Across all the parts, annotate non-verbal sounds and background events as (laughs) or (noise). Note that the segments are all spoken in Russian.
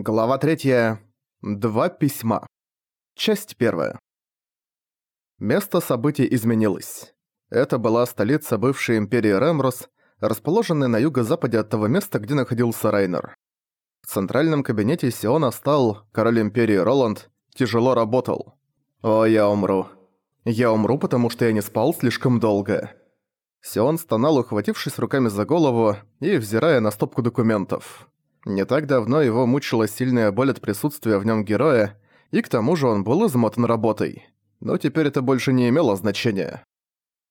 Глава 3. Два письма. Часть 1. Место событий изменилось. Это была столица бывшей империи Ремрос, расположенная на юго-западе от того места, где находился Райнер. В центральном кабинете Сиона стал, король империи Роланд, тяжело работал. «О, я умру. Я умру, потому что я не спал слишком долго». Сион стонал, ухватившись руками за голову и взирая на стопку документов. Не так давно его мучила сильная боль от присутствия в нем героя, и к тому же он был измотан работой. Но теперь это больше не имело значения.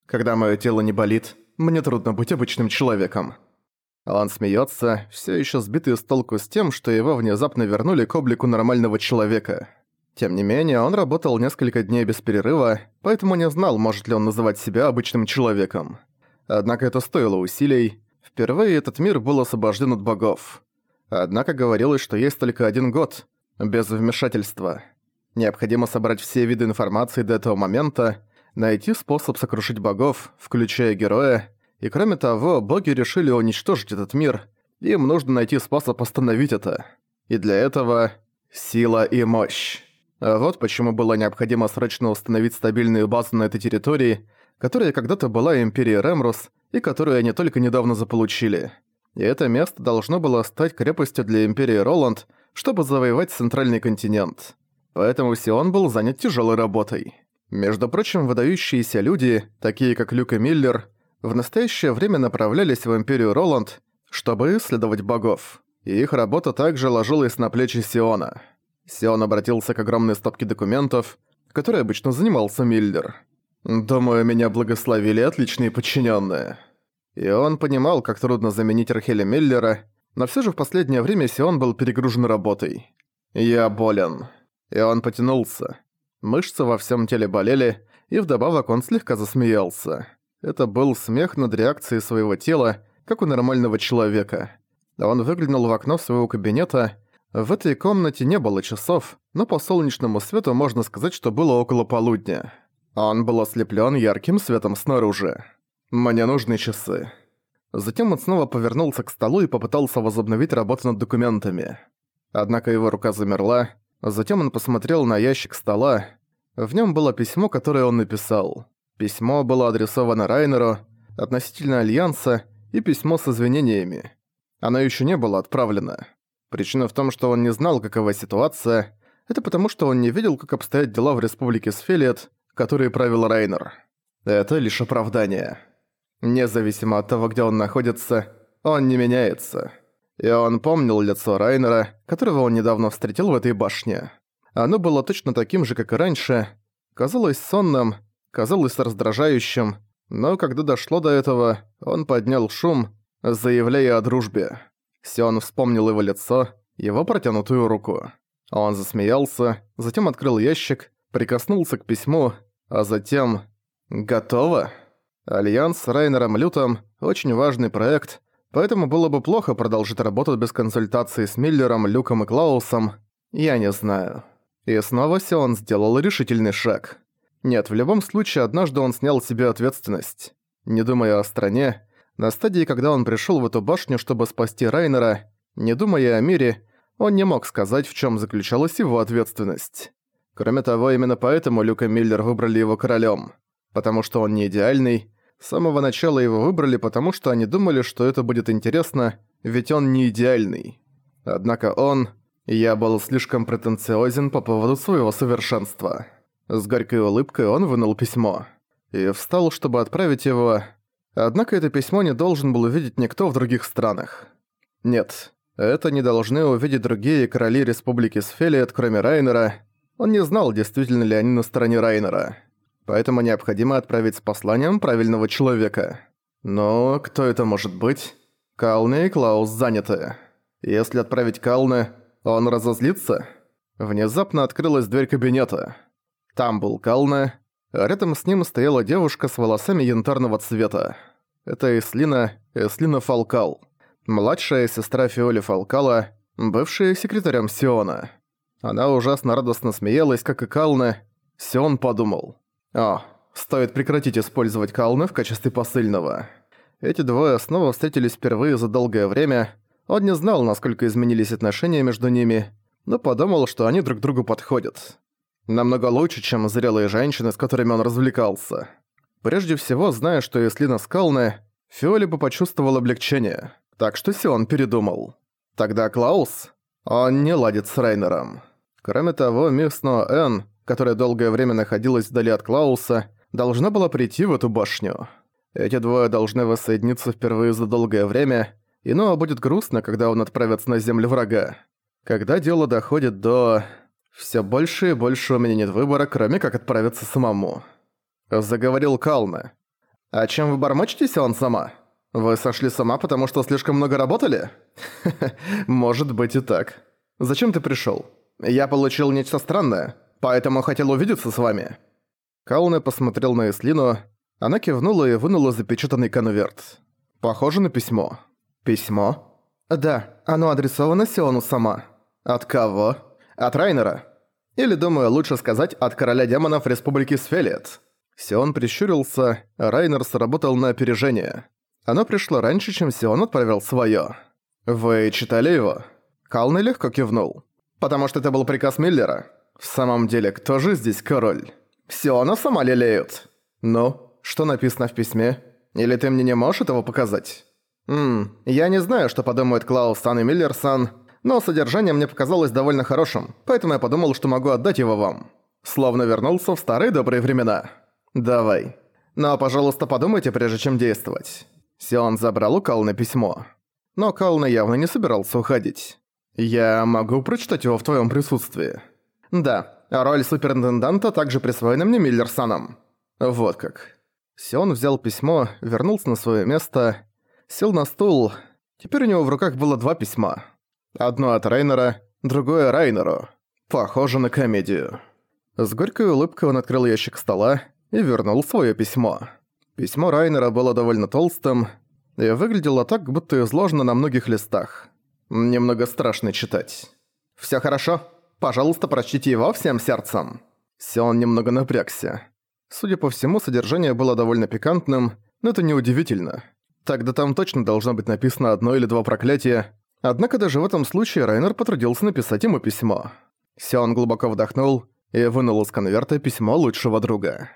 Когда мое тело не болит, мне трудно быть обычным человеком. Он смеется, все еще сбитый с толку с тем, что его внезапно вернули к облику нормального человека. Тем не менее, он работал несколько дней без перерыва, поэтому не знал, может ли он называть себя обычным человеком. Однако это стоило усилий. Впервые этот мир был освобожден от богов. Однако говорилось, что есть только один год, без вмешательства. Необходимо собрать все виды информации до этого момента, найти способ сокрушить богов, включая героя, и кроме того, боги решили уничтожить этот мир, им нужно найти способ остановить это. И для этого сила и мощь. А вот почему было необходимо срочно установить стабильную базу на этой территории, которая когда-то была Империей Ремрус и которую они только недавно заполучили и это место должно было стать крепостью для Империи Роланд, чтобы завоевать центральный континент. Поэтому Сион был занят тяжелой работой. Между прочим, выдающиеся люди, такие как Люк и Миллер, в настоящее время направлялись в Империю Роланд, чтобы исследовать богов. И их работа также ложилась на плечи Сиона. Сион обратился к огромной стопке документов, которой обычно занимался Миллер. «Думаю, меня благословили отличные подчиненные. И он понимал, как трудно заменить Рахеля Миллера, но все же в последнее время Сион был перегружен работой. «Я болен». И он потянулся. Мышцы во всем теле болели, и вдобавок он слегка засмеялся. Это был смех над реакцией своего тела, как у нормального человека. Он выглянул в окно своего кабинета. В этой комнате не было часов, но по солнечному свету можно сказать, что было около полудня. Он был ослеплен ярким светом снаружи. «Мне нужны часы». Затем он снова повернулся к столу и попытался возобновить работу над документами. Однако его рука замерла, затем он посмотрел на ящик стола. В нем было письмо, которое он написал. Письмо было адресовано Райнеру относительно Альянса и письмо с извинениями. Оно еще не было отправлено. Причина в том, что он не знал, какова ситуация. Это потому, что он не видел, как обстоят дела в Республике Сфелиет, которые правил Райнер. Это лишь оправдание. Независимо от того, где он находится, он не меняется. И он помнил лицо Райнера, которого он недавно встретил в этой башне. Оно было точно таким же, как и раньше. Казалось сонным, казалось раздражающим, но когда дошло до этого, он поднял шум, заявляя о дружбе. Сион вспомнил его лицо, его протянутую руку. Он засмеялся, затем открыл ящик, прикоснулся к письму, а затем... «Готово?» Альянс с Райнером Лютом – очень важный проект, поэтому было бы плохо продолжить работу без консультации с Миллером, Люком и Клаусом. Я не знаю. И снова Сион сделал решительный шаг. Нет, в любом случае, однажды он снял себе ответственность. Не думая о стране, на стадии, когда он пришел в эту башню, чтобы спасти Райнера, не думая о мире, он не мог сказать, в чем заключалась его ответственность. Кроме того, именно поэтому Люк и Миллер выбрали его королем. Потому что он не идеальный, с самого начала его выбрали, потому что они думали, что это будет интересно, ведь он не идеальный. Однако он... Я был слишком претенциозен по поводу своего совершенства. С горькой улыбкой он вынул письмо. И встал, чтобы отправить его... Однако это письмо не должен был увидеть никто в других странах. Нет, это не должны увидеть другие короли Республики Сфелиет, кроме Райнера. Он не знал, действительно ли они на стороне Райнера поэтому необходимо отправить с посланием правильного человека. Но кто это может быть? Калны и Клаус заняты. Если отправить Калны, он разозлится? Внезапно открылась дверь кабинета. Там был Кална, а рядом с ним стояла девушка с волосами янтарного цвета. Это Эслина, Эслина Фалкал. Младшая сестра Фиоли Фалкала, бывшая секретарем Сиона. Она ужасно радостно смеялась, как и Кална. Сион подумал. О, стоит прекратить использовать Калны в качестве посыльного. Эти двое снова встретились впервые за долгое время. Он не знал, насколько изменились отношения между ними. но подумал, что они друг другу подходят. Намного лучше, чем зрелые женщины, с которыми он развлекался. Прежде всего, зная, что если на скалны, Фиоли бы почувствовал облегчение. Так что Сион передумал. Тогда Клаус? Он не ладит с Рейнером. Кроме того, мисс Ноэн, которая долгое время находилась вдали от Клауса, должна была прийти в эту башню. Эти двое должны воссоединиться впервые за долгое время, и Ноа будет грустно, когда он отправится на землю врага. Когда дело доходит до... Всё больше и больше у меня нет выбора, кроме как отправиться самому. Заговорил Кална. «А чем вы бормочетесь, он сама? Вы сошли сама, потому что слишком много работали? (laughs) Может быть и так. Зачем ты пришёл? Я получил нечто странное, поэтому хотел увидеться с вами». Кална посмотрел на Эслину, она кивнула и вынула запечатанный конверт. Похоже на письмо. Письмо? Да, оно адресовано Сиону сама. От кого? От Райнера. Или, думаю, лучше сказать, от короля демонов Республики Сфелет. Сион прищурился, Райнер сработал на опережение. Оно пришло раньше, чем Сион отправил своё. «Вы читали его?» Калны легко кивнул. «Потому что это был приказ Миллера. В самом деле, кто же здесь король?» Сиона сама лелеют. Ну, что написано в письме? Или ты мне не можешь этого показать? Ммм, я не знаю, что подумает Клаус Сан и Миллер Сан, но содержание мне показалось довольно хорошим, поэтому я подумал, что могу отдать его вам. Словно вернулся в старые добрые времена. Давай. Но, пожалуйста, подумайте, прежде чем действовать. Сион забрал у Калны письмо. Но Кална явно не собирался уходить. Я могу прочитать его в твоем присутствии. Да, роль суперинтенданта также присвоена мне Миллерсоном. Вот как. Сион взял письмо, вернулся на свое место, сел на стул. Теперь у него в руках было два письма. Одно от Рейнера, другое Райнеру. Похоже на комедию. С горькой улыбкой он открыл ящик стола и вернул свое письмо. Письмо Райнера было довольно толстым и выглядело так, будто изложено на многих листах. Немного страшно читать. «Всё хорошо?» Пожалуйста, прочтите его всем сердцем». Сион немного напрягся. Судя по всему, содержание было довольно пикантным, но это неудивительно. Тогда там точно должно быть написано одно или два проклятия, однако даже в этом случае Райнер потрудился написать ему письмо. Сион глубоко вдохнул и вынул из конверта письмо лучшего друга.